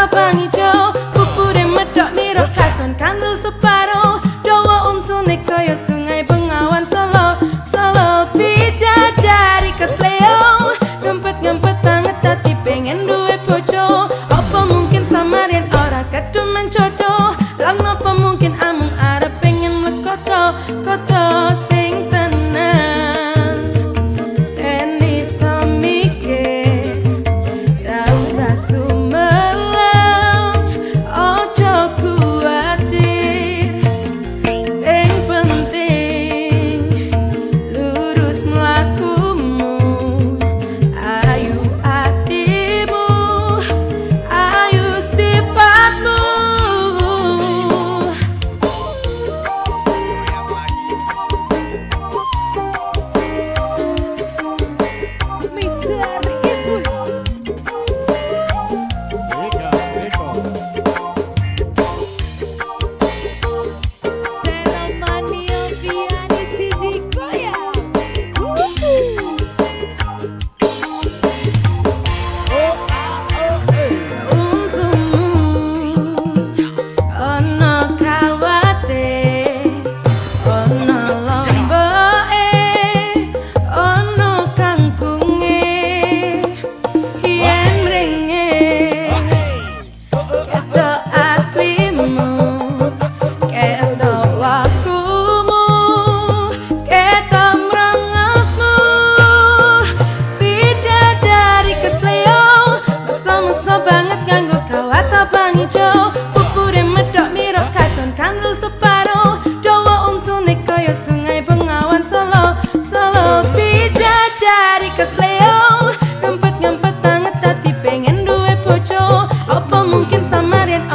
mata panijo Kupure medok miro kakon kandel separo. Dowo untunik kaya sungai bengawan solo. Solo pida dari kesleo. Ngempet ngempet banget tapi pengen duwe bojo. Apa mungkin samarian